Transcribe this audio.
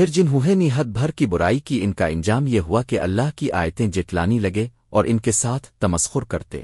پھر جنہوں نے حد بھر کی برائی کی ان کا انجام یہ ہوا کہ اللہ کی آیتیں جٹلانی لگے اور ان کے ساتھ تمسخر کرتے۔